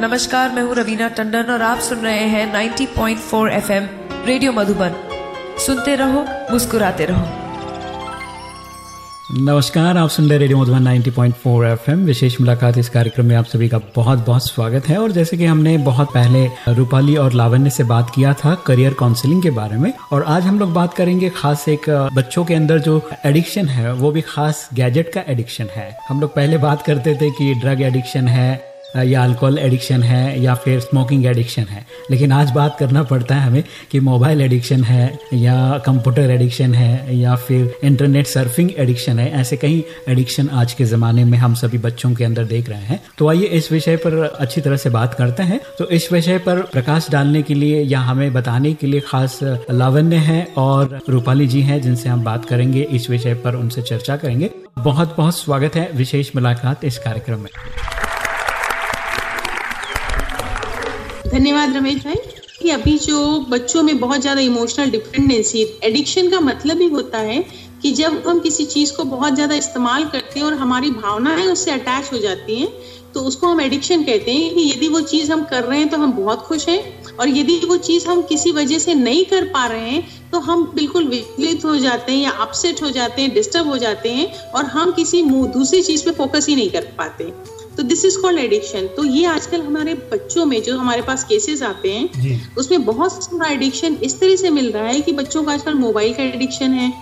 नमस्कार, मैं हूँ रवीना टंडन और आप सुन रहे हैं 90.4 एफएम रेडियो मधुबन। सुनते रहो, मुस्कुराते रहो। नमस्कार, आप सुन रहे रेडियो मधुबन 90.4 एफएम। विशेष मुलाकात इस कार्यक्रम में आप सभी का बहुत बहुत स्वागत है। और जैसे कि हमने बहुत पहले रूपाली और लावण्य से बात किया था करियर काउंसलिंग के बारे में, और आज हम लोग बात करेंगे खास एक बच्चों के अंदर जो एडिक्शन है, वो भी खास गैजेट का एडिक्शन है। हम लोग पहले बात करते थे कि ड्रग एडिक्शन है या अल्कोहल एडिक्शन है या फिर स्मोकिंग एडिक्शन है। लेकिन आज बात करना पड़ता है हमें कि मोबाइल एडिक्शन है या कंप्यूटर एडिक्शन है या फिर इंटरनेट सर्फिंग एडिक्शन है। ऐसे कई एडिक्शन आज के ज़माने में हम सभी बच्चों के अंदर देख रहे हैं। तो आइए इस विषय पर अच्छी तरह से बात करते हैं। तो इस विषय पर प्रकाश डालने के लिए या हमें बताने के लिए खास लावण्य है और रूपाली जी हैं, जिनसे हम बात करेंगे, इस विषय पर उनसे चर्चा करेंगे। बहुत बहुत स्वागत है। विशेष मुलाकात इस कार्यक्रम में। धन्यवाद रमेश भाई, कि अभी जो बच्चों में बहुत ज़्यादा इमोशनल डिपेंडेंसी एडिक्शन का मतलब ही होता है कि जब हम किसी चीज़ को बहुत ज़्यादा इस्तेमाल करते हैं और हमारी भावनाएँ उससे अटैच हो जाती हैं तो उसको हम एडिक्शन कहते हैं कि यदि वो चीज़ हम कर रहे हैं तो हम बहुत खुश हैं और यदि वो चीज़ हम किसी वजह से नहीं कर पा रहे हैं तो हम बिल्कुल विचलित हो जाते हैं या अपसेट हो जाते हैं डिस्टर्ब हो जाते हैं और हम किसी दूसरी चीज़ पे फोकस ही नहीं कर पाते। तो दिस इज़ कॉल्ड एडिक्शन तो ये आजकल हमारे बच्चों में जो हमारे पास केसेस आते हैं उसमें बहुत सारा एडिक्शन इस तरह से मिल रहा है कि बच्चों को आजकल मोबाइल का एडिक्शन है।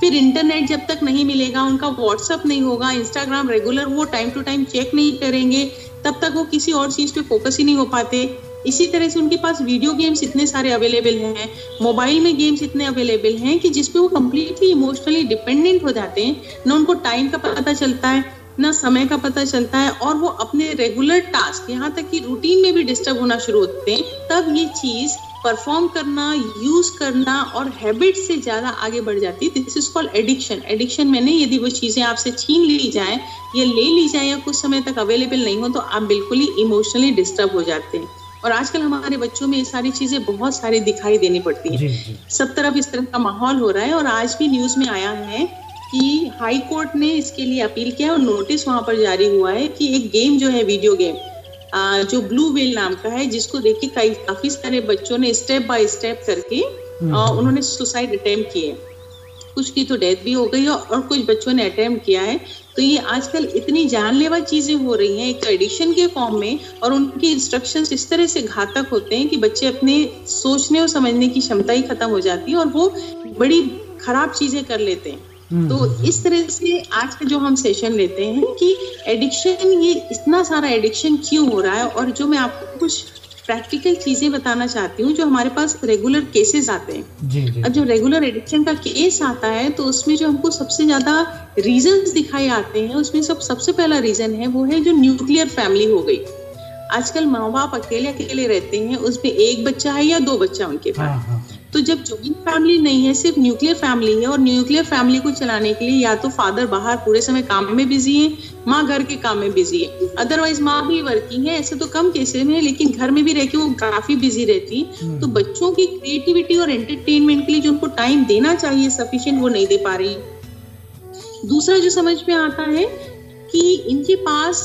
फिर इंटरनेट जब तक नहीं मिलेगा उनका व्हाट्सअप नहीं होगा इंस्टाग्राम रेगुलर वो टाइम टू टाइम चेक नहीं करेंगे तब तक वो किसी और चीज़ पे फोकस ही नहीं हो पाते। इसी तरह से उनके पास वीडियो गेम्स इतने सारे अवेलेबल हैं मोबाइल में गेम्स इतने अवेलेबल हैं कि जिसपे वो कम्प्लीटली इमोशनली डिपेंडेंट हो जाते हैं न उनको टाइम का पता चलता है। ना समय का पता चलता है और वो अपने रेगुलर टास्क यहाँ तक कि रूटीन में भी डिस्टर्ब होना शुरू होते हैं तब ये चीज़ परफॉर्म करना यूज़ करना और हैबिट से ज़्यादा आगे बढ़ जाती है। This is called addiction addiction में नहीं यदि वो चीज़ें आपसे छीन ली जाए या ले ली जाए या कुछ समय तक अवेलेबल नहीं हो तो आप बिल्कुल ही इमोशनली डिस्टर्ब हो जाते हैं। और आजकल हमारे बच्चों में ये सारी चीज़ें बहुत सारी दिखाई देनी पड़ती है। सब तरफ़ इस तरह का माहौल हो रहा है और आज भी न्यूज़ में आया है कि हाई कोर्ट ने इसके लिए अपील किया और नोटिस वहाँ पर जारी हुआ है कि एक गेम जो है वीडियो गेम जो ब्लू वेल नाम का है जिसको देख के कई काफ़ी सारे बच्चों ने स्टेप बाय स्टेप करके हम्म। उन्होंने सुसाइड अटेम्प्ट किए। कुछ की तो डेथ भी हो गई है और कुछ बच्चों ने अटेम्प्ट किया है। तो ये आजकल इतनी जानलेवा चीज़ें हो रही हैं एक एडिक्शन के फॉर्म में और उनकी इंस्ट्रक्शंस इस तरह से घातक होते हैं कि बच्चे अपने सोचने और समझने की क्षमता ही खत्म हो जाती है और वो बड़ी खराब चीज़ें कर लेते हैं। तो इस तरह से आज का जो हम सेशन लेते हैं कि एडिक्शन ये इतना सारा एडिक्शन क्यों हो रहा है? और जो मैं आपको कुछ प्रैक्टिकल चीज़ें बताना चाहती हूँ जो हमारे पास रेगुलर केसेस आते हैं। अब जो रेगुलर एडिक्शन का केस आता है तो उसमें जो हमको सबसे ज़्यादा रीजन दिखाई आते हैं उसमें सब सबसे पहला रीजन है वो है जो न्यूक्लियर फैमिली हो गई। आजकल माँ बाप अकेले अकेले रहते हैं उसमें एक बच्चा है या दो बच्चा उनके पास। हाँ, हाँ। तो जब ज्वाइंट फैमिली नहीं है सिर्फ़ न्यूक्लियर फैमिली है और न्यूक्लियर फैमिली को चलाने के लिए या तो फादर बाहर पूरे समय काम में बिज़ी है माँ घर के काम में बिज़ी है। अदरवाइज़ माँ भी वर्किंग है ऐसे तो कम केसेस में है लेकिन घर में भी रह के वो काफ़ी बिज़ी रहती है। तो बच्चों की क्रिएटिविटी और एंटरटेनमेंट के लिए जो उनको टाइम देना चाहिए सफिशियंट वो नहीं दे पा रही दूसरा जो समझ में आता है कि इनके पास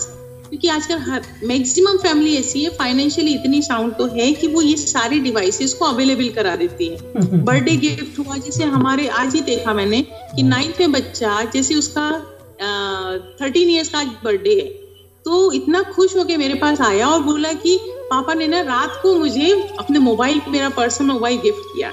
क्योंकि आजकल हर मैक्सिमम फैमिली ऐसी है फाइनेंशियली इतनी साउंड तो है कि वो ये सारे डिवाइसेस को अवेलेबल करा देती है। बर्थडे गिफ्ट हुआ जैसे हमारे आज ही देखा मैंने कि नाइन्थ में बच्चा जैसे उसका थर्टीन ईयर्स का बर्थडे है तो इतना खुश होके मेरे पास आया और बोला कि पापा ने ना रात को मुझे अपने मोबाइल मेरा पर्सनल मोबाइल गिफ्ट किया।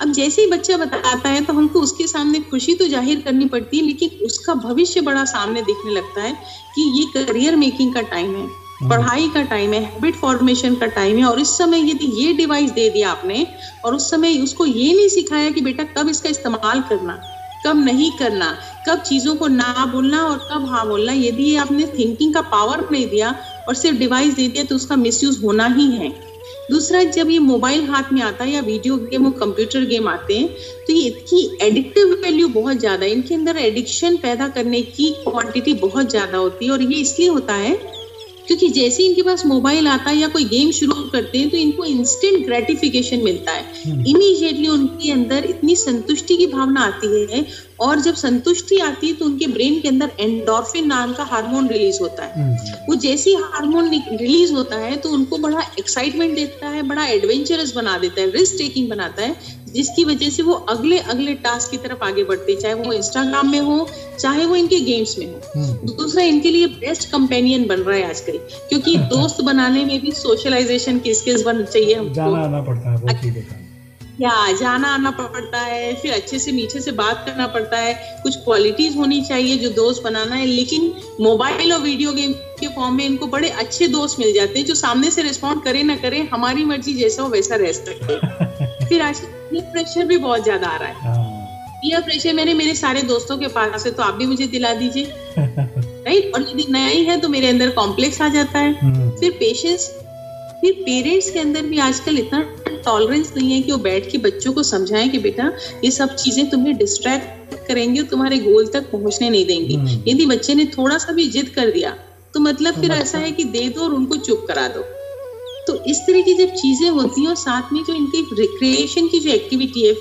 अब जैसे ही बच्चा बताता है तो हमको उसके सामने खुशी तो ज़ाहिर करनी पड़ती है लेकिन उसका भविष्य बड़ा सामने दिखने लगता है कि ये करियर मेकिंग का टाइम है हम्म। पढ़ाई का टाइम है हैबिट फॉर्मेशन का टाइम है और इस समय यदि ये डिवाइस दे दिया आपने और उस समय उसको ये नहीं सिखाया कि बेटा कब इसका इस्तेमाल करना कब नहीं करना कब चीज़ों को ना बोलना और कब हाँ बोलना यदि आपने थिंकिंग का पावर नहीं दिया और सिर्फ़ डिवाइस दे दिया तो उसका मिसयूज होना ही है दूसरा, जब ये मोबाइल हाथ में आता है या वीडियो गेम और कंप्यूटर गेम आते हैं तो ये इसकी एडिक्टिव वैल्यू बहुत ज़्यादा है। इनके अंदर एडिक्शन पैदा करने की क्वांटिटी बहुत ज़्यादा होती है और ये इसलिए होता है क्योंकि जैसे इनके पास मोबाइल आता है या कोई गेम शुरू करते हैं तो इनको इंस्टेंट ग्रेटिफिकेशन मिलता है इमीडिएटली हम्म। उनके अंदर इतनी संतुष्टि की भावना आती है और जब संतुष्टि आती है तो उनके ब्रेन के अंदर एंडोर्फिन नाम का हार्मोन रिलीज़ होता है हम्म। वो जैसे हार्मोन रिलीज़ होता है तो उनको बड़ा एक्साइटमेंट देता है बड़ा एडवेंचरस बना देता है रिस्क टेकिंग बनाता है जिसकी वजह से वो अगले अगले टास्क की तरफ़ आगे बढ़ते चाहे वो इंस्टाग्राम में हो चाहे वो इनके गेम्स में हो। हम्म। दूसरा इनके लिए बेस्ट कंपेनियन बन रहा है आजकल क्योंकि दोस्त बनाने में भी सोशलाइजेशन की स्किल्स बन चाहिए हमको। जाना आना पड़ता है या जाना आना पड़ता है फिर अच्छे से मीठे से बात करना पड़ता है। कुछ क्वालिटीज होनी चाहिए जो दोस्त बनाना है लेकिन मोबाइल और वीडियो गेम के फॉर्म में इनको बड़े अच्छे दोस्त मिल जाते हैं जो सामने से रिस्पॉन्ड करे ना करे हमारी मर्ज़ी जैसा हो वैसा रह सकते फिर आज प्रेशर भी बहुत ज़्यादा आ रहा है। हाँ। प्रेशर मैंने मेरे सारे दोस्तों के पास है तो आप भी मुझे दिला दीजिए राइट और यदि नया ही है तो मेरे अंदर कॉम्प्लेक्स आ जाता है हम्म। फिर पेशेंस फिर पेरेंट्स के अंदर भी आजकल इतना टॉलरेंस नहीं है कि वो बैठ के बच्चों को समझाएँ कि बेटा ये सब चीज़ें तुम्हें डिस्ट्रैक्ट करेंगे और तुम्हारे गोल तक पहुँचने नहीं देंगे हम्म। यदि बच्चे ने थोड़ा सा भी जिद कर दिया तो मतलब फिर ऐसा है कि दे दो और उनको चुप करा दो तो इस तरह की जब चीज़ें होती हैं और साथ में जो इनकी रिक्रिएशन की जो एक्टिविटी है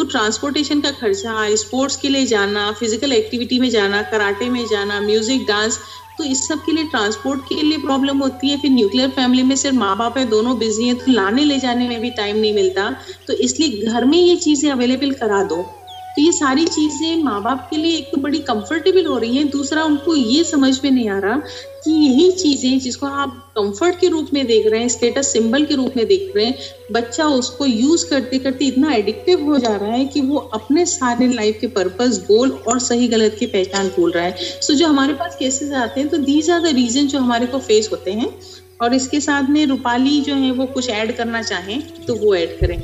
तो ट्रांसपोर्टेशन का खर्चा स्पोर्ट्स के लिए जाना फ़िज़िकल एक्टिविटी में जाना कराटे में जाना म्यूज़िक डांस तो इस सब के लिए ट्रांसपोर्ट के लिए प्रॉब्लम होती है। फिर न्यूक्लियर फैमिली में सिर्फ़ माँ बाप है, दोनों बिज़ी हैं तो लाने ले जाने में भी टाइम नहीं मिलता। तो इसलिए घर में ये चीज़ें अवेलेबल करा दो। तो ये सारी चीज़ें माँ बाप के लिए एक तो बड़ी कंफर्टेबल हो रही हैं दूसरा उनको ये समझ में नहीं आ रहा कि यही चीज़ें जिसको आप कंफर्ट के रूप में देख रहे हैं स्टेटस सिंबल के रूप में देख रहे हैं बच्चा उसको यूज़ करते करते इतना एडिक्टिव हो जा रहा है कि वो अपने सारे लाइफ के पर्पस गोल और सही गलत की पहचान भूल रहा है। सो so, जो हमारे पास केसेस आते हैं तो दीज आर द रीजन जो हमारे को फेस होते हैं। और इसके साथ में रूपाली जो है वो कुछ ऐड करना चाहें तो वो ऐड करें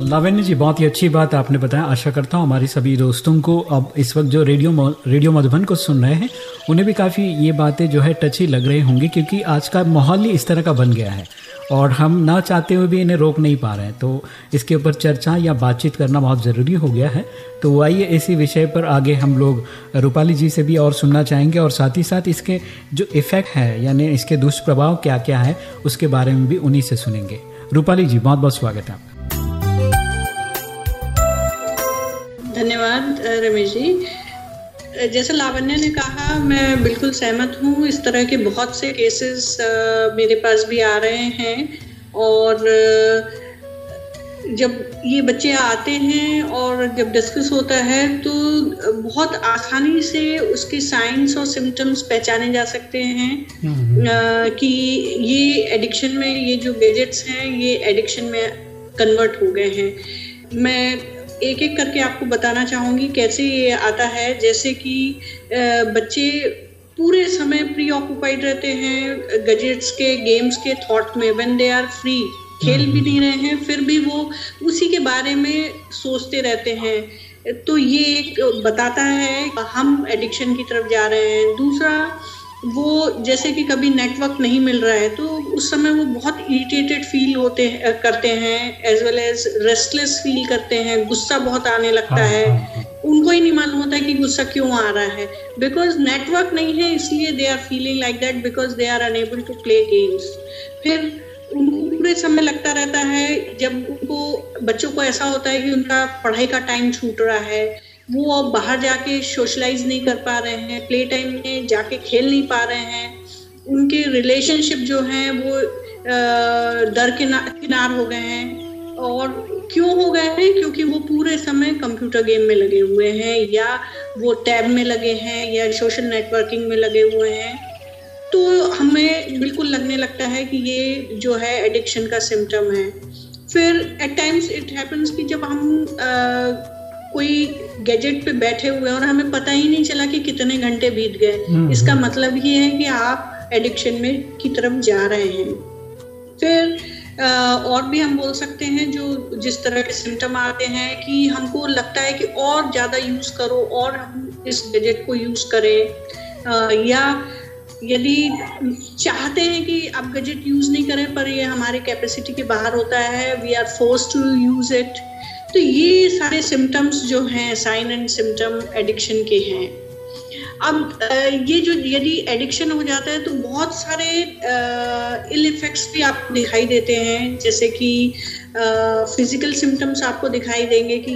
लावण्य जी, बहुत ही अच्छी बात आपने बताया। आशा करता हूँ हमारी सभी दोस्तों को अब इस वक्त जो रेडियो रेडियो मधुबन को सुन रहे हैं, उन्हें भी काफ़ी ये बातें जो है टची लग रही होंगी क्योंकि आज का माहौल ही इस तरह का बन गया है और हम ना चाहते हुए भी इन्हें रोक नहीं पा रहे हैं। तो इसके ऊपर चर्चा या बातचीत करना बहुत ज़रूरी हो गया है। तो आइए इसी विषय पर आगे हम लोग रूपाली जी से भी और सुनना चाहेंगे और साथ ही साथ इसके जो इफ़ेक्ट है, यानी इसके दुष्प्रभाव क्या क्या है, उसके बारे में भी उन्हीं से सुनेंगे। रूपाली जी बहुत बहुत स्वागत है धन्यवाद रमेश जी जैसे लावण्य ने कहा मैं बिल्कुल सहमत हूँ इस तरह के बहुत से केसेस मेरे पास भी आ रहे हैं और जब ये बच्चे आते हैं और जब डिस्कस होता है तो बहुत आसानी से उसके साइंस और सिम्टम्स पहचाने जा सकते हैं। कि ये एडिक्शन में ये जो गैजेट्स हैं ये एडिक्शन में कन्वर्ट हो गए हैं मैं एक एक करके आपको बताना चाहूँगी कैसे ये आता है। जैसे कि बच्चे पूरे समय प्री ऑक्यूपाइड रहते हैं गजेट्स के गेम्स के थॉट में वेन दे आर फ्री खेल भी नहीं रहे हैं, फिर भी वो उसी के बारे में सोचते रहते हैं। तो ये एक बताता है, हम एडिक्शन की तरफ़ जा रहे हैं। दूसरा वो जैसे कि कभी नेटवर्क नहीं मिल रहा है तो उस समय वो बहुत इरिटेटेड फील होते हैं करते हैं as well as restless feel करते हैं गुस्सा बहुत आने लगता हाँ, है हाँ, हाँ. उनको ही नहीं मालूम होता कि गुस्सा क्यों आ रहा है बिकॉज़ नेटवर्क नहीं है इसलिए they are feeling like that because they are unable to play games फिर उनको पूरे समय लगता रहता है जब उनको बच्चों को ऐसा होता है कि उनका पढ़ाई का टाइम छूट रहा है वो अब बाहर जाके सोशलाइज नहीं कर पा रहे हैं प्ले टाइम में जाके खेल नहीं पा रहे हैं। उनके रिलेशनशिप जो हैं वो दर किनार हो गए हैं। और क्यों हो गए हैं? क्योंकि वो पूरे समय कंप्यूटर गेम में लगे हुए हैं या वो टैब में लगे हैं या सोशल नेटवर्किंग में लगे हुए हैं। तो हमें बिल्कुल लगने लगता है कि ये जो है एडिक्शन का सिम्टम है। फिर एट टाइम्स इट हैपन्स कि जब हम आ, कोई गैजेट पे बैठे हुए और हमें पता ही नहीं चला कि कितने घंटे बीत गए। हम्म, इसका हम्म। मतलब ये है कि आप एडिक्शन में की तरफ़ जा रहे हैं। फिर और भी हम बोल सकते हैं जो जिस तरह के सिम्टम आते हैं कि हमको लगता है कि और ज़्यादा यूज़ करो और हम इस गैजेट को यूज़ करें। या यदि चाहते हैं कि आप गैजेट यूज़ नहीं करें पर ये हमारे कैपेसिटी के बाहर होता है we are force to use it तो ये सारे सिम्टम्स जो हैं साइन एंड सिम्टम एडिक्शन के हैं। अब ये जो, यदि एडिक्शन हो जाता है तो बहुत सारे इल इफेक्ट्स भी आप दिखाई देते हैं, जैसे कि फ़िज़िकल सिम्टम्स आपको दिखाई देंगे कि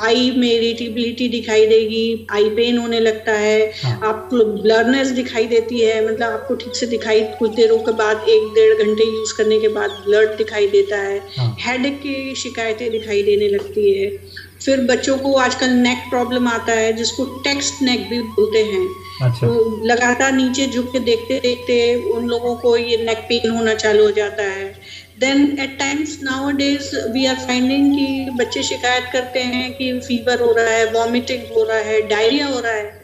आई में इरिटेबिलिटी दिखाई देगी आई पेन होने लगता है हाँ। आपको ब्लरनेस दिखाई देती है मतलब आपको ठीक से दिखाई कुछ देरों के बाद एक डेढ़ घंटे यूज़ करने के बाद ब्लड दिखाई देता है हाँ। हेड की शिकायतें दिखाई देने लगती है फिर बच्चों को आजकल नेक प्रॉब्लम आता है जिसको टेक्स्ट नेक भी बोलते हैं अच्छा। तो लगातार नीचे झुक के देखते देखते उन लोगों को ये नेक पेन होना चालू हो जाता है then at times nowadays we are finding कि बच्चे शिकायत करते हैं कि फीवर हो रहा है वॉमिटिंग हो रहा है डायरिया हो रहा है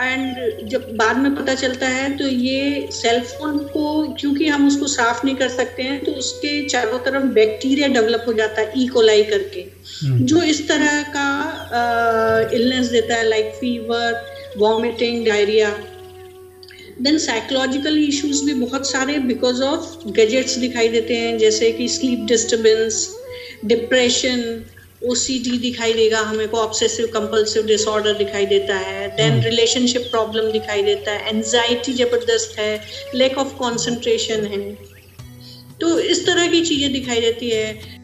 एंड जब बाद में पता चलता है तो ये सेल फ़ोन को क्योंकि हम उसको साफ़ नहीं कर सकते हैं तो उसके चारों तरफ़ बैक्टीरिया डेवलप हो जाता है इकोलाई e. करके हम्म। जो इस तरह का इलनेस देता है like fever vomiting diarrhoea then psychological issues भी बहुत सारे बिकॉज़ ऑफ़ गैजेट्स दिखाई देते हैं जैसे कि स्लीप डिस्टर्बेंस डिप्रेशन ओसीडी दिखाई देगा हमें को ऑब्सेसिव कंपल्सिव डिसऑर्डर दिखाई देता है देन रिलेशनशिप प्रॉब्लम दिखाई देता है एनजाइटी ज़बरदस्त है लैक ऑफ़ कॉन्सेंट्रेशन है। तो इस तरह की चीज़ें दिखाई देती है।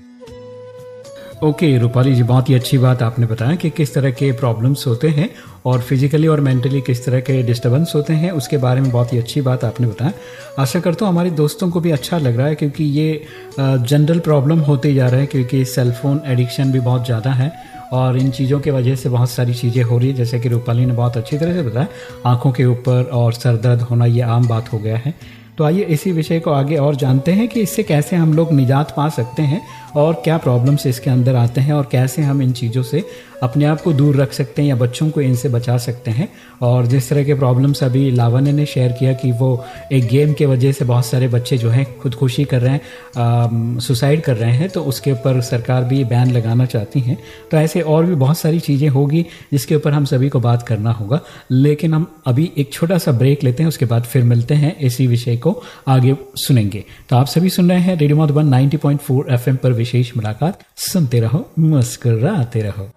ओके okay, रूपाली जी बहुत ही अच्छी बात आपने बताया कि किस तरह के प्रॉब्लम्स होते हैं और फिजिकली और मेंटली किस तरह के डिस्टर्बेंस होते हैं, उसके बारे में बहुत ही अच्छी बात आपने बताया। आशा करता हूँ हमारे दोस्तों को भी अच्छा लग रहा है, क्योंकि ये जनरल प्रॉब्लम होते जा रहे हैं, क्योंकि सेलफोन एडिक्शन भी बहुत ज़्यादा है और इन चीज़ों की वजह से बहुत सारी चीज़ें हो रही है। जैसे कि रूपाली ने बहुत अच्छी तरह से बताया, आँखों के ऊपर और सर दर्द होना ये आम बात हो गया है। तो आइए इसी विषय को आगे और जानते हैं कि इससे कैसे हम लोग निजात पा सकते हैं और क्या प्रॉब्लम्स इसके अंदर आते हैं और कैसे हम इन चीज़ों से अपने आप को दूर रख सकते हैं या बच्चों को इनसे बचा सकते हैं। और जिस तरह के प्रॉब्लम्स अभी लावण्य ने शेयर किया कि वो एक गेम के वजह से बहुत सारे बच्चे जो हैं खुदकुशी कर रहे हैं सुसाइड कर रहे हैं तो उसके ऊपर सरकार भी बैन लगाना चाहती हैं। तो ऐसे और भी बहुत सारी चीज़ें होगी जिसके ऊपर हम सभी को बात करना होगा। लेकिन हम अभी एक छोटा सा ब्रेक लेते हैं, उसके बाद फिर मिलते हैं इसी विषय को आगे सुनेंगे। तो आप सभी सुन रहे हैं रेडियो मधुबन 90.4 एफएम पर विशेष मुलाकात। सुनते रहो, मुस्कुराते रहो।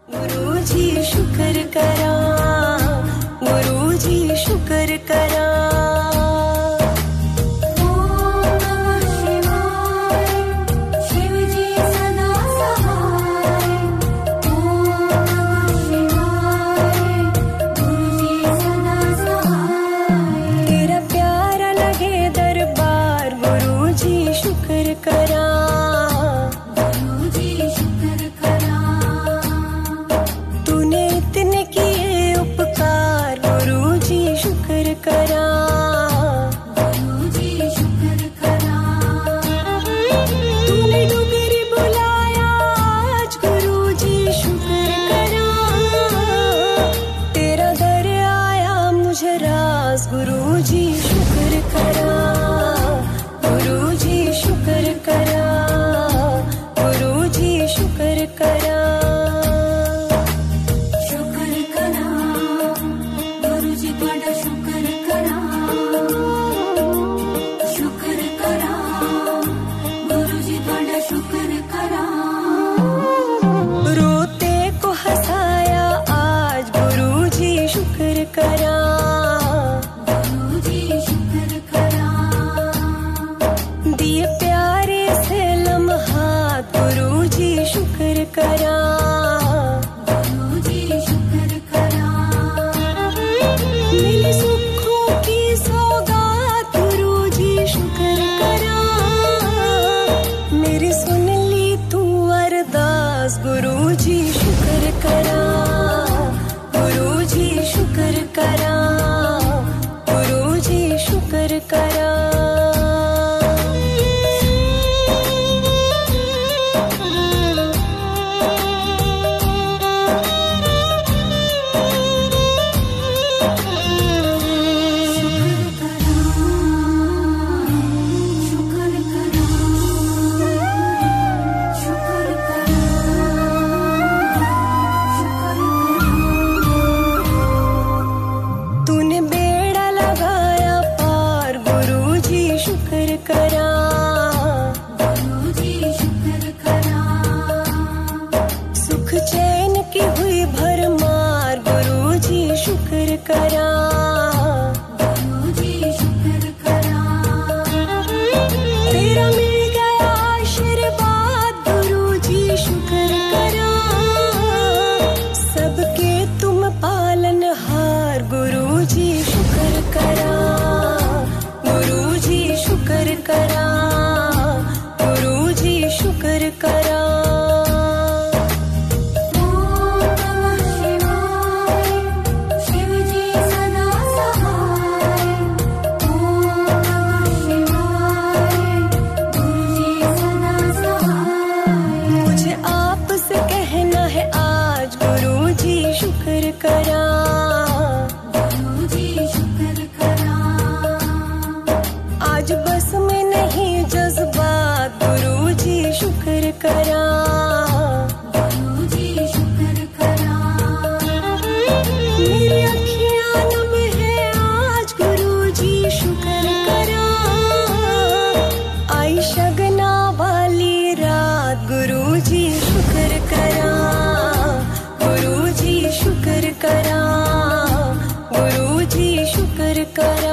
good.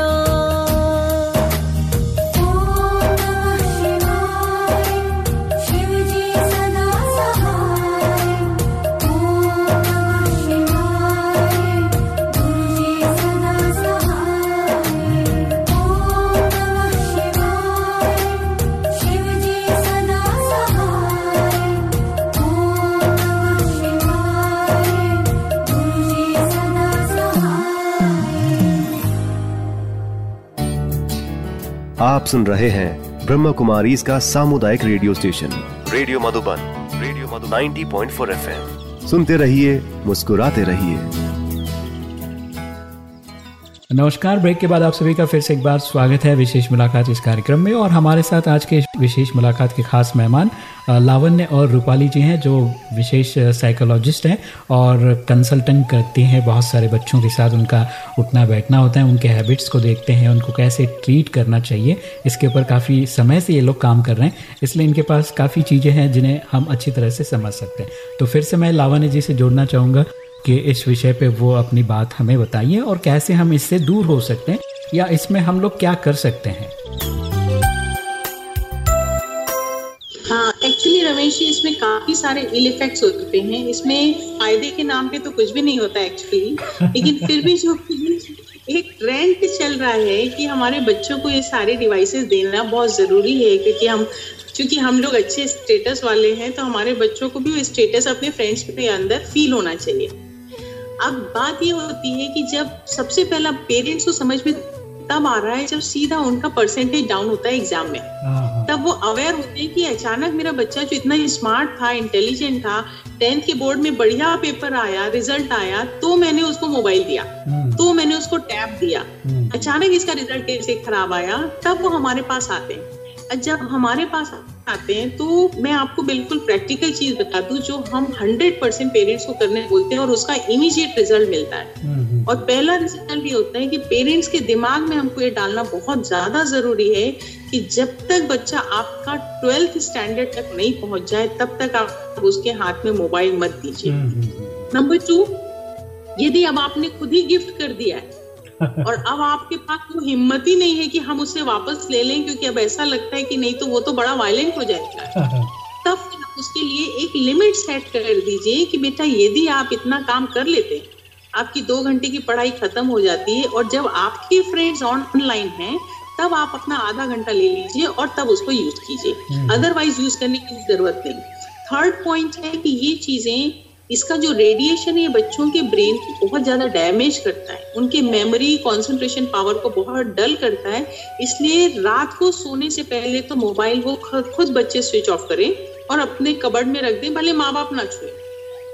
सुन रहे हैं ब्रह्म कुमारी इसका सामुदायिक radio station. Radio Madhuban, radio Madhu 90.4 point सुनते रहिए, मुस्कुराते रहिए। नमस्कार, ब्रेक के बाद आप सभी का फिर से एक बार स्वागत है विशेष मुलाकात इस कार्यक्रम में और हमारे साथ आज के विशेष मुलाकात के खास मेहमान लावण्य और रूपाली जी हैं, जो विशेष साइकोलॉजिस्ट हैं और कंसल्टेंट करती हैं बहुत सारे बच्चों के साथ। उनका उठना बैठना होता है, उनके हैबिट्स को देखते हैं, उनको कैसे ट्रीट करना चाहिए। इसके ऊपर काफ़ी समय से ये लोग काम कर रहे हैं, इसलिए इनके पास काफ़ी चीज़ें हैं जिन्हें हम अच्छी तरह से समझ सकते हैं। तो फिर से मैं लावण्य जी से जोड़ना चाहूँगा कि इस विषय पे वो अपनी बात हमें बताइए और कैसे हम इससे दूर हो सकते हैं या इसमें हम लोग क्या कर सकते हाँ। जी इसमें काफ़ी सारे इल इफेक्ट्स होते हैं। इसमें फ़ायदे के नाम पे तो कुछ भी नहीं होता एक्चुअली लेकिन फिर भी जो एक ट्रेंड चल रहा है कि हमारे बच्चों को ये सारे डिवाइसेस देना बहुत ज़रूरी है, क्योंकि हम क्योंकि हम लोग अच्छे स्टेटस वाले हैं तो हमारे बच्चों को भी वो स्टेटस अपने फ्रेंड्स के अंदर फील होना चाहिए। अब बात ये होती है कि जब सबसे पहला पेरेंट्स को समझ में तब आ रहा है जब सीधा उनका परसेंटेज डाउन होता है एग्ज़ाम में। तब वो अवेयर होते हैं कि अचानक मेरा बच्चा जो इतना स्मार्ट था इंटेलिजेंट था टेंथ के बोर्ड में बढ़िया पेपर आया रिज़ल्ट आया तो मैंने उसको मोबाइल दिया। तो मैंने उसको टैब दिया। अचानक इसका रिज़ल्ट कैसे खराब आया तब वो हमारे पास आते हैं। जब हमारे पास आते हैं तो मैं आपको बिल्कुल प्रैक्टिकल चीज़ बता दूँ जो हम 100 परसेंट पेरेंट्स को करने बोलते हैं और उसका इमीडिएट रिज़ल्ट मिलता है। और पहला रिज़ल्ट ये होता है कि पेरेंट्स के दिमाग में हमको ये डालना बहुत ज़्यादा ज़रूरी है कि जब तक बच्चा आपका ट्वेल्थ स्टैंडर्ड तक नहीं पहुँच जाए तब तक आप उसके हाथ में मोबाइल मत दीजिए। नंबर टू यदि अब आपने खुद ही गिफ्ट कर दिया है और अब आपके पास वो हिम्मत ही नहीं है कि हम उसे वापस ले लें क्योंकि अब ऐसा लगता है कि नहीं तो वो तो बड़ा वायलेंट हो जाएगा। तब उसके लिए एक लिमिट सेट कर दीजिए कि बेटा यदि आप इतना काम कर लेते हैं आपकी दो घंटे की पढ़ाई खत्म हो जाती है और जब आपके फ्रेंड्स ऑनलाइन हैं तब आप अपना आधा घंटा ले लीजिए और तब उसको यूज़ कीजिए। अदरवाइज़ यूज़ करने की ज़रूरत नहीं। थर्ड पॉइंट है कि ये चीज़ें इसका जो रेडिएशन है बच्चों के ब्रेन को बहुत ज़्यादा डैमेज करता है। उनके मेमोरी कंसंट्रेशन पावर को बहुत डल करता है। इसलिए रात को सोने से पहले तो मोबाइल खुद खुद बच्चे स्विच ऑफ़ करें और अपने कबड़ में रख दें, भले माँ बाप ना छुए।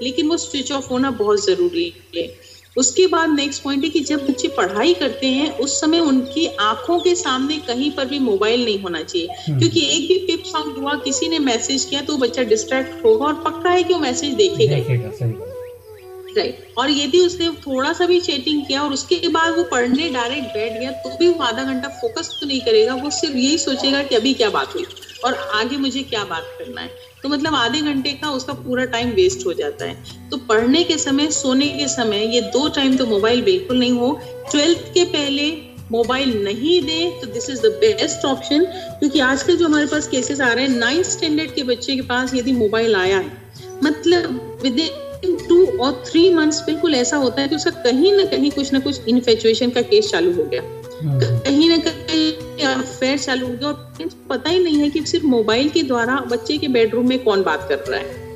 लेकिन वो स्विच ऑफ़ होना बहुत ज़रूरी है। उसके बाद नेक्स्ट पॉइंट है कि जब बच्चे पढ़ाई करते हैं उस समय उनकी आँखों के सामने कहीं पर भी मोबाइल नहीं होना चाहिए। क्योंकि एक भी पिप साउंड हुआ किसी ने मैसेज किया तो बच्चा डिस्ट्रैक्ट होगा और पक्का है कि वो मैसेज देखेगा राइट और यदि उसने थोड़ा सा भी चैटिंग किया और उसके बाद वो पढ़ने डायरेक्ट बैठ गया तो भी वो आधा घंटा फोकस तो नहीं करेगा वो सिर्फ़ यही सोचेगा कि अभी क्या बात हुई और आगे मुझे क्या बात करना है। तो मतलब आधे घंटे का उसका पूरा टाइम वेस्ट हो जाता है। तो पढ़ने के समय सोने के समय ये दो टाइम तो मोबाइल बिल्कुल नहीं हो। ट्वेल्थ के पहले मोबाइल नहीं दे तो this is the best option क्योंकि आजकल जो हमारे पास केसेस आ रहे हैं नाइन्थ स्टैंडर्ड के बच्चे के पास यदि मोबाइल आया है मतलब विद इन टू और थ्री मंथ्स बिल्कुल ऐसा होता है कि उसका कहीं ना कहीं कुछ ना कुछ इन्फेचुएशन का केस चालू हो गया। कहीं ना कहीं अफेयर चालू हो गया और parents को पता ही नहीं है कि सिर्फ़ मोबाइल के द्वारा बच्चे के बेडरूम में कौन बात कर रहा है।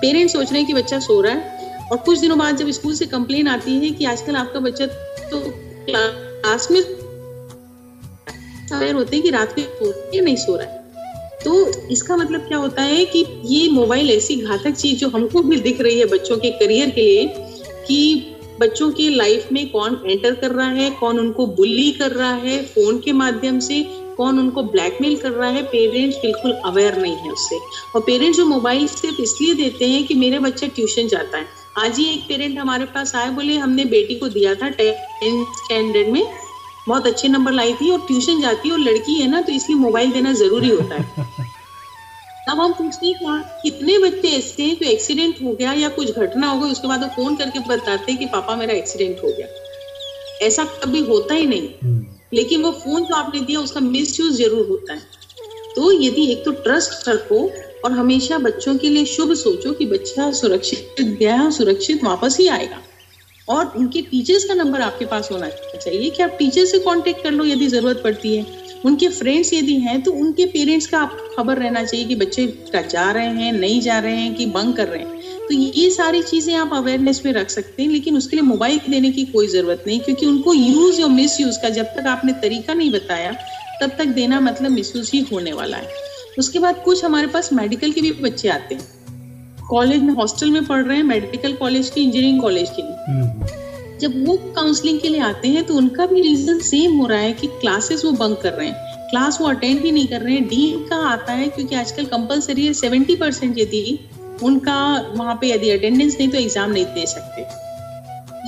पेरेंट्स सोच रहे हैं कि बच्चा सो रहा है और कुछ दिनों बाद जब स्कूल से कंप्लेन आती है कि आजकल आपका बच्चा तो क्लास में अवेयर होते हैं कि रात को या नहीं सो रहा है। तो इसका मतलब क्या होता है कि ये मोबाइल ऐसी घातक चीज़ जो हमको भी दिख रही है बच्चों के करियर के लिए कि बच्चों की लाइफ में कौन एंटर कर रहा है, कौन उनको बुली कर रहा है फ़ोन के माध्यम से, कौन उनको ब्लैकमेल कर रहा है पेरेंट्स बिल्कुल अवेयर नहीं है उससे। और पेरेंट्स जो मोबाइल सिर्फ़ इसलिए देते हैं कि मेरे बच्चा ट्यूशन जाता है। आज ही एक पेरेंट हमारे पास आए बोले हमने बेटी को दिया था टेंथ स्टैंडर्ड में। बहुत अच्छे नंबर लाई थी और ट्यूशन जाती है और लड़की है ना तो इसलिए मोबाइल देना ज़रूरी होता है। तब हम पूछते हैं क्या कितने बच्चे ऐसे हैं जो एक्सीडेंट हो गया या कुछ घटना हो गई उसके बाद वो फ़ोन करके बताते हैं कि पापा मेरा एक्सीडेंट हो गया। ऐसा कभी होता ही नहीं। लेकिन वो फ़ोन जो आपने दिया उसका मिस ज़रूर होता है। तो यदि एक तो ट्रस्ट रखो और हमेशा बच्चों के लिए शुभ सोचो कि बच्चा सुरक्षित गया सुरक्षित वापस ही आएगा। और उनके टीचर्स का नंबर आपके पास होना चाहिए कि आप टीचर से कांटेक्ट कर लो यदि ज़रूरत पड़ती है। उनके फ्रेंड्स यदि हैं तो उनके पेरेंट्स का आप खबर रहना चाहिए कि बच्चे जा रहे हैं, नहीं जा रहे हैं, कि बंक कर रहे हैं। तो ये सारी चीज़ें आप अवेयरनेस में रख सकते हैं, लेकिन उसके लिए मोबाइल देने की कोई ज़रूरत नहीं, क्योंकि उनको यूज़ या मिस यूज़ का जब तक आपने तरीका नहीं बताया, तब तक देना मतलब मिस ही होने वाला है। उसके बाद कुछ हमारे पास मेडिकल के भी बच्चे आते हैं। कॉलेज में हॉस्टल में पढ़ रहे हैं मेडिकल कॉलेज के इंजीनियरिंग कॉलेज के। लिए जब वो काउंसलिंग के लिए आते हैं तो उनका भी रीजन सेम हो रहा है कि क्लासेस वो बंक कर रहे हैं। क्लास वो अटेंड ही नहीं कर रहे हैं। डीन का आता है क्योंकि आजकल कंपलसरी है सेवेंटी परसेंट यदि उनका वहाँ पे यदि अटेंडेंस नहीं तो एग्ज़ाम नहीं दे सकते।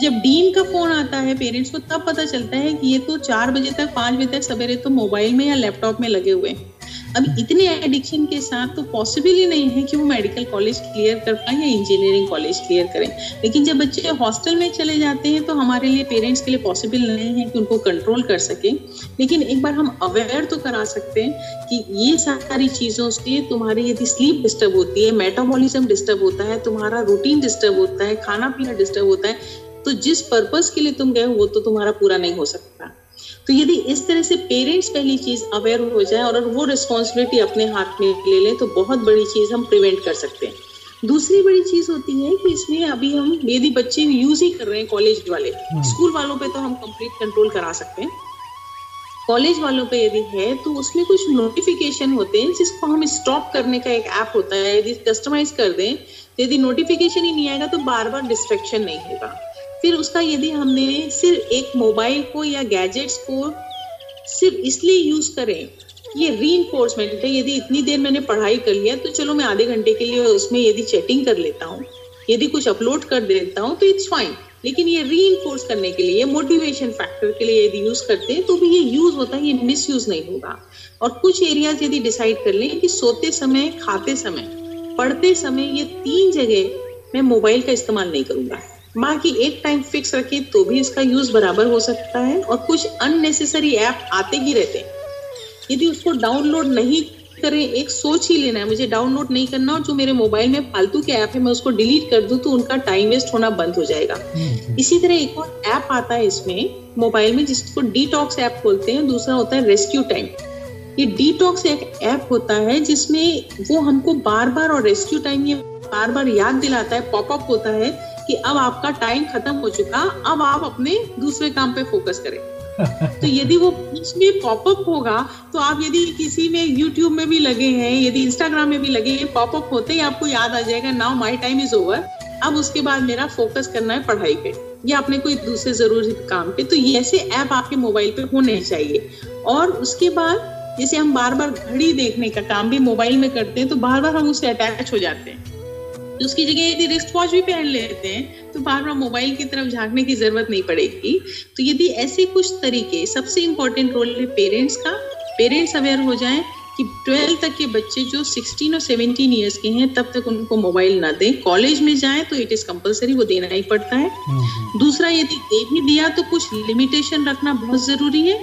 जब डीन का फ़ोन आता है पेरेंट्स को, तब पता चलता है कि ये तो चार बजे तक, पाँच बजे तक सवेरे तो मोबाइल में या लैपटॉप में लगे हुए हैं। अब इतने एडिक्शन के साथ तो पॉसिबल ही नहीं है कि वो मेडिकल कॉलेज क्लियर कर पाए या इंजीनियरिंग कॉलेज क्लियर करें। लेकिन जब बच्चे हॉस्टल में चले जाते हैं तो हमारे लिए पेरेंट्स के लिए पॉसिबल नहीं है कि उनको कंट्रोल कर सके। लेकिन एक बार हम अवेयर तो करा सकते हैं कि ये सारी चीज़ों से तुम्हारी यदि स्लीप डिस्टर्ब होती है मेटाबॉलिज्म डिस्टर्ब होता है, तुम्हारा रूटीन डिस्टर्ब होता है, खाना पीना डिस्टर्ब होता है तो जिस पर्पज के लिए तुम गए वो तो तुम्हारा पूरा नहीं हो सकता। तो यदि इस तरह से पेरेंट्स पहली चीज़ अवेयर हो जाए और वो रिस्पॉन्सिबिलिटी अपने हाथ में ले लें तो बहुत बड़ी चीज़ हम प्रिवेंट कर सकते हैं। दूसरी बड़ी चीज़ होती है कि इसमें अभी हम यदि बच्चे यूज़ ही कर रहे हैं कॉलेज वाले स्कूल वालों पे तो हम कंप्लीट कंट्रोल करा सकते हैं। कॉलेज वालों पे यदि है तो उसमें कुछ नोटिफिकेशन होते हैं जिसको हम स्टॉप करने का एक ऐप होता है यदि कस्टमाइज कर दें तो यदि नोटिफिकेशन ही नहीं आएगा तो बार बार डिस्ट्रेक्शन नहीं होगा। फिर उसका यदि हमने सिर्फ़ एक मोबाइल को या गैजेट्स को सिर्फ़ इसलिए यूज़ करें, ये री इन्फोर्समेंट है, यदि इतनी देर मैंने पढ़ाई कर लिया तो चलो मैं आधे घंटे के लिए उसमें यदि चैटिंग कर लेता हूँ, यदि कुछ अपलोड कर देता हूँ तो इट्स फाइन लेकिन ये री इन्फोर्स करने के लिए मोटिवेशन फैक्टर के लिए यदि यूज़ करते हैं तो भी ये यूज़ होता है, ये मिस यूज़ नहीं होगा. और कुछ एरियाज़ यदि डिसाइड कर लें कि सोते समय, खाते समय, पढ़ते समय ये तीन जगह मैं मोबाइल का इस्तेमाल नहीं करूँगा। बाकी एक टाइम फिक्स रखे तो भी इसका यूज़ बराबर हो सकता है और कुछ अननेसेसरी ऐप आते ही रहते हैं। यदि उसको डाउनलोड नहीं करें एक सोच ही लेना है मुझे डाउनलोड नहीं करना और जो मेरे मोबाइल में फालतू के ऐप है मैं उसको डिलीट कर दूँ तो उनका टाइम वेस्ट होना बंद हो जाएगा। हम्म। इसी तरह एक और ऐप आता है इसमें मोबाइल में जिसको डिटॉक्स ऐप बोलते हैं दूसरा होता है रेस्क्यू टाइम ये डिटॉक्स एक ऐप होता है जिसमें वो हमको बार बार और रेस्क्यू टाइम ये बार बार याद दिलाता है पॉपअप होता है कि अब आपका टाइम खत्म हो चुका, अब आप अपने दूसरे काम पे फोकस करें। तो यदि वो बीच में पॉपअप होगा तो आप यदि किसी में यूट्यूब में भी लगे हैं, यदि इंस्टाग्राम में भी लगे हैं पॉपअप होते ही आपको याद आ जाएगा now my time is over अब उसके बाद मेरा फोकस करना है पढ़ाई पे, या अपने कोई दूसरे ज़रूरी काम पे। तो ऐसे ऐप आपके मोबाइल पे होने चाहिए। और उसके बाद, जैसे हम बार बार घड़ी देखने का काम भी मोबाइल में करते हैं तो बार बार हम उससे अटैच हो जाते हैं। तो उसकी जगह यदि रिस्ट वॉच भी पहन लेते हैं तो बार बार मोबाइल की तरफ़ झांकने की ज़रूरत नहीं पड़ेगी। तो यदि ऐसे कुछ तरीके सबसे इम्पोर्टेंट रोल है पेरेंट्स का पेरेंट्स अवेयर हो जाएँ कि ट्वेल्थ तक के बच्चे जो 16 और 17 इयर्स के हैं तब तक उनको मोबाइल ना दें। कॉलेज में जाएँ तो इट इज़ कंपलसरी वो देना ही पड़ता है। हम्म। दूसरा यदि दे भी दिया तो कुछ लिमिटेशन रखना बहुत ज़रूरी है।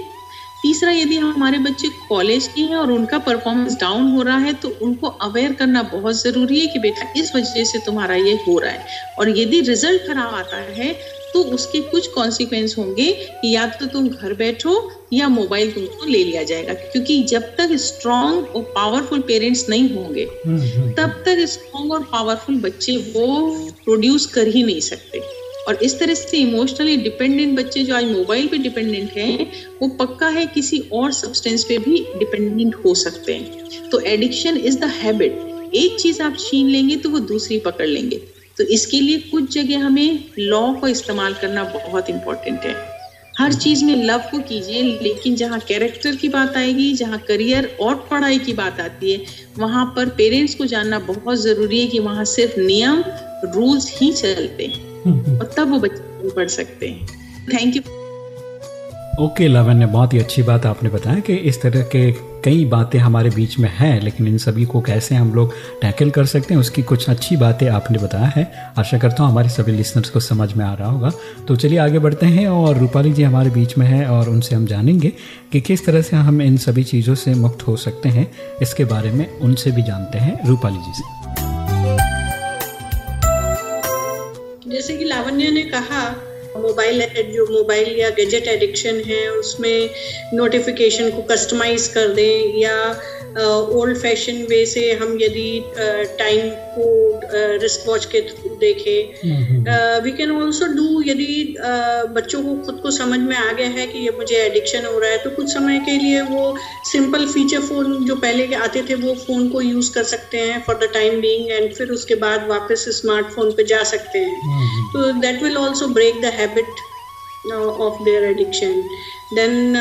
तीसरा यदि हमारे बच्चे कॉलेज के हैं और उनका परफॉर्मेंस डाउन हो रहा है तो उनको अवेयर करना बहुत ज़रूरी है कि बेटा इस वजह से तुम्हारा ये हो रहा है। और यदि रिज़ल्ट खराब आता है तो उसके कुछ कॉन्सिक्वेंस होंगे कि या तो तुम घर बैठो या मोबाइल तुमको ले लिया जाएगा। क्योंकि जब तक स्ट्रॉन्ग और पावरफुल पेरेंट्स नहीं होंगे तब तक स्ट्रॉन्ग और पावरफुल बच्चे वो प्रोड्यूस कर ही नहीं सकते। और इस तरह से इमोशनली डिपेंडेंट बच्चे जो आज मोबाइल पे डिपेंडेंट हैं, वो पक्का है किसी और सब्सटेंस पे भी डिपेंडेंट हो सकते हैं। तो एडिक्शन इज़ द हैबिट एक चीज़ आप छीन लेंगे तो वो दूसरी पकड़ लेंगे। तो इसके लिए कुछ जगह हमें लॉ का इस्तेमाल करना बहुत इंपॉर्टेंट है। हर चीज़ में लव को कीजिए, लेकिन जहाँ कैरेक्टर की बात आएगी, जहाँ करियर और पढ़ाई की बात आती है, वहाँ पर पेरेंट्स को जानना बहुत ज़रूरी है कि वहाँ सिर्फ़ नियम रूल्स ही चलते हैं। और तब वो बच्चे पढ़ सकते। हैं थैंक यू ओके लावण्य बहुत ही अच्छी बात आपने बताया कि इस तरह के कई बातें हमारे बीच में हैं लेकिन इन सभी को कैसे हम लोग टैकल कर सकते हैं उसकी कुछ अच्छी बातें आपने बताया है। आशा करता हूँ हमारे सभी लिसनर्स को समझ में आ रहा होगा। तो चलिए आगे बढ़ते हैं और रूपाली जी हमारे बीच में है और उनसे हम जानेंगे कि किस तरह से हम इन सभी चीज़ों से मुक्त हो सकते हैं। इसके बारे में उनसे भी जानते हैं रूपाली जी से। जैसे लावण्य ने कहा मोबाइल जो मोबाइल या गैजेट एडिक्शन है उसमें नोटिफिकेशन को कस्टमाइज कर दें या ओल्ड फ़ैशन वे से हम यदि टाइम को रिस्ट वॉच के थ्रू देखें। वी कैन ऑल्सो डू यदि बच्चों को खुद को समझ में आ गया है कि ये मुझे एडिक्शन हो रहा है तो कुछ समय के लिए वो सिंपल फीचर फ़ोन जो पहले के आते थे वो फ़ोन को यूज़ कर सकते हैं for the time being and फिर उसके बाद वापस स्मार्टफ़ोन पे जा सकते हैं। तो that will also break the habit of their addiction then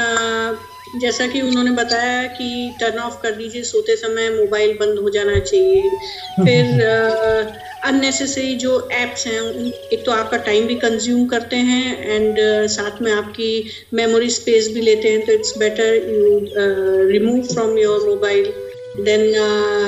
जैसा कि उन्होंने बताया कि टर्न ऑफ़ कर दीजिए सोते समय मोबाइल बंद हो जाना चाहिए। फिर अननेसेसरी uh, जो एप्स हैं एक तो आपका टाइम भी कंज्यूम करते हैं एंड uh, साथ में आपकी मेमोरी स्पेस भी लेते हैं तो it's better you remove from your mobile then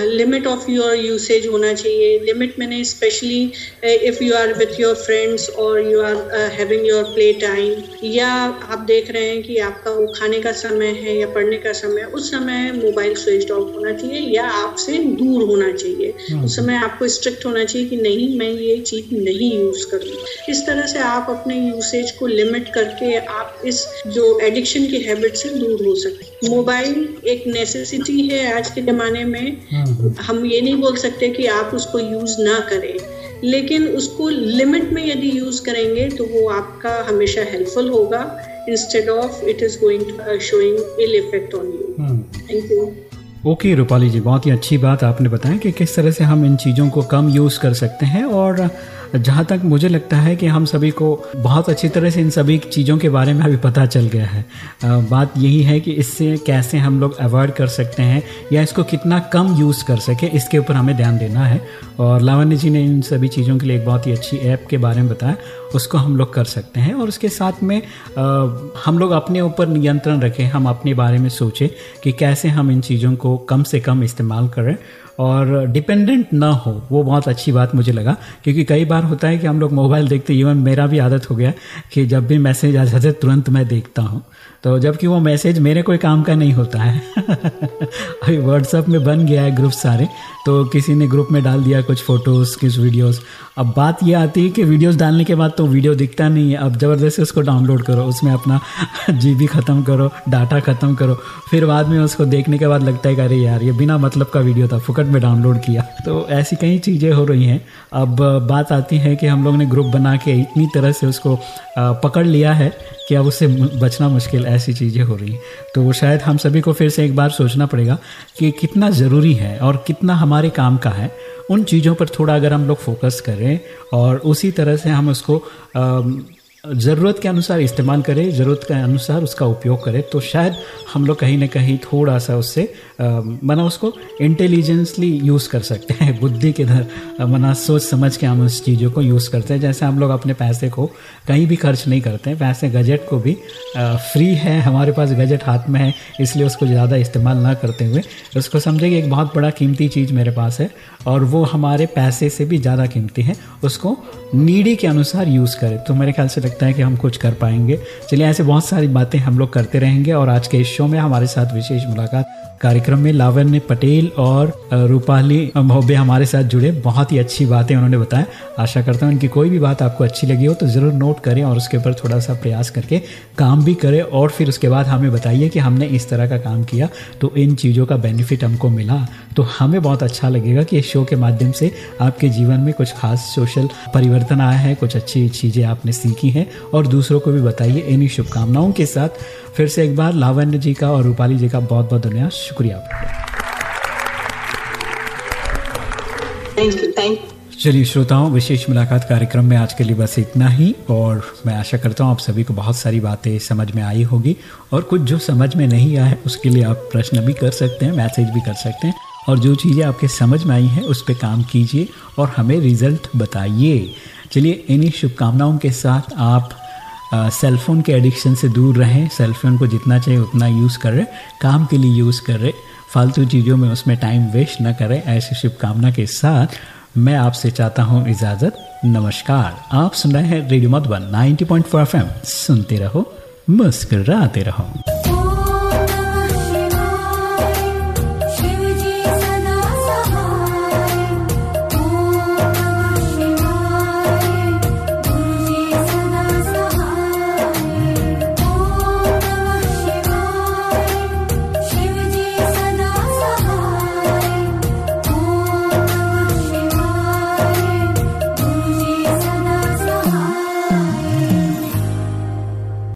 limit of your usage होना चाहिए। लिमिट मैंने specially if you are with your friends और you are having your play time या आप देख रहे हैं कि आपका वो खाने का समय है या पढ़ने का समय उस समय मोबाइल स्विच ऑफ़ होना चाहिए या आपसे दूर होना चाहिए। उस समय आपको स्ट्रिक्ट होना चाहिए कि नहीं मैं ये चीज़ नहीं यूज़ करूँ इस तरह से आप अपने यूसेज को लिमिट करके आप इस जो एडिक्शन की हैबिट से दूर हो सकते मोबाइल एक नेसेसिटी है आज के जमाने में हम ये नहीं बोल सकते कि आप उसको यूज़ ना करें। लेकिन उसको लिमिट में यदि यूज़ करेंगे तो वो आपका हमेशा हेल्पफुल होगा। Instead of it is going showing ill effect on you thank you okay Rupali ji बहुत ही अच्छी बात आपने बताया कि किस तरह से हम इन चीज़ों को कम यूज़ कर सकते हैं और जहाँ तक मुझे लगता है कि हम सभी को बहुत अच्छी तरह से इन सभी चीज़ों के बारे में अभी पता चल गया है। बात यही है कि इससे कैसे हम लोग अवॉइड कर सकते हैं या इसको कितना कम यूज़ कर सके, इसके ऊपर हमें ध्यान देना है। और लावण्य जी ने इन सभी चीज़ों के लिए एक बहुत ही अच्छी ऐप के बारे में बताया। उसको हम लोग कर सकते हैं और उसके साथ में आ, हम लोग अपने ऊपर नियंत्रण रखें हम अपने बारे में सोचें कि कैसे हम इन चीज़ों को कम से कम इस्तेमाल करें। और डिपेंडेंट ना हो वो बहुत अच्छी बात मुझे लगा क्योंकि कई बार होता है कि हम लोग मोबाइल देखते इवन मेरा भी आदत हो गया कि जब भी मैसेज आ जाते तुरंत मैं देखता हूँ। तो जबकि वो मैसेज मेरे कोई काम का नहीं होता है। अभी व्हाट्सअप में बन गया है ग्रुप सारे तो किसी ने ग्रुप में डाल दिया कुछ फ़ोटोज़ कुछ वीडियोस अब बात ये आती है कि वीडियोस डालने के बाद तो वीडियो दिखता नहीं है। अब ज़बरदस्ती उसको डाउनलोड करो, उसमें अपना जीबी ख़त्म करो डाटा ख़त्म करो। फिर बाद में उसको देखने के बाद लगता है कि अरे यार, ये बिना मतलब का वीडियो था, फुकट में डाउनलोड किया। तो ऐसी कई चीज़ें हो रही हैं। अब बात आती है कि हम लोग ने ग्रुप बना के इतनी तरह से उसको पकड़ लिया है कि अब उससे बचना मुश्किल ऐसी चीज़ें हो रही तो वो शायद हम सभी को फिर से एक बार सोचना पड़ेगा कि कितना ज़रूरी है और कितना हमारे काम का है, उन चीज़ों पर थोड़ा अगर हम लोग फोकस करें और उसी तरह से हम उसको ज़रूरत के अनुसार इस्तेमाल करें, ज़रूरत के अनुसार उसका उपयोग करें। तो शायद हम लोग कहीं ना कहीं थोड़ा सा उससे मना उसको इंटेलिजेंसली यूज़ कर सकते हैं। बुद्धि के धर मना सोच समझ के हम उस चीज़ों को यूज़ करते हैं। जैसे हम लोग अपने पैसे को कहीं भी खर्च नहीं करते हैं। पैसे गजट को भी फ्री है, हमारे पास गजट हाथ में है, इसलिए उसको ज़्यादा इस्तेमाल ना करते हुए उसको समझे कि एक बहुत बड़ा कीमती चीज़ मेरे पास है और वो हमारे पैसे से भी ज़्यादा कीमती है। उसको नीडी के अनुसार यूज़ करें। तो मेरे ख्याल से लगता है कि हम कुछ कर पाएँगे। चलिए, ऐसे बहुत सारी बातें हम लोग करते रहेंगे और आज के इस शो में हमारे साथ विशेष मुलाकात कार्यक्रम में लावण्य पटेल और रूपाली मोहब्बे हमारे साथ जुड़े। बहुत ही अच्छी बातें उन्होंने बताया आशा करता हूँ उनकी कोई भी बात आपको अच्छी लगी हो तो ज़रूर नोट करें और उसके ऊपर थोड़ा सा प्रयास करके काम भी करें और फिर उसके बाद हमें बताइए कि हमने इस तरह का काम किया तो इन चीज़ों का बेनिफिट हमको मिला। तो हमें बहुत अच्छा लगेगा कि इस शो के माध्यम से आपके जीवन में कुछ खास सोशल परिवर्तन आया है, कुछ अच्छी चीज़ें आपने सीखी हैं। और दूसरों को भी बताइए इन्हीं शुभकामनाओं के साथ। फिर से एक बार लावण्य जी का और रूपाली जी का बहुत बहुत धन्यवाद। शुक्रिया थैंक यू चलिए श्रोताओं विशेष मुलाकात कार्यक्रम में आज के लिए बस इतना ही और मैं आशा करता हूँ आप सभी को बहुत सारी बातें समझ में आई होगी और कुछ जो समझ में नहीं आया है उसके लिए आप प्रश्न भी कर सकते हैं मैसेज भी कर सकते हैं और जो चीज़ें आपके समझ में आई हैं उस पर काम कीजिए और हमें रिज़ल्ट बताइए। चलिए, इन्हीं शुभकामनाओं के साथ आप सेल फ़ोन के एडिक्शन से दूर रहें। सेलफ़ोन को जितना चाहिए उतना यूज़ कर रहे। काम के लिए यूज़ कर रहे। फालतू चीज़ों में उसमें टाइम वेस्ट न करें। ऐसी शुभकामना के साथ मैं आपसे चाहता हूँ इजाज़त। नमस्कार। आप सुन रहे हैं रेडियो मधुबन 90.4 एफएम सुनते रहो, मुस्कराते रहो।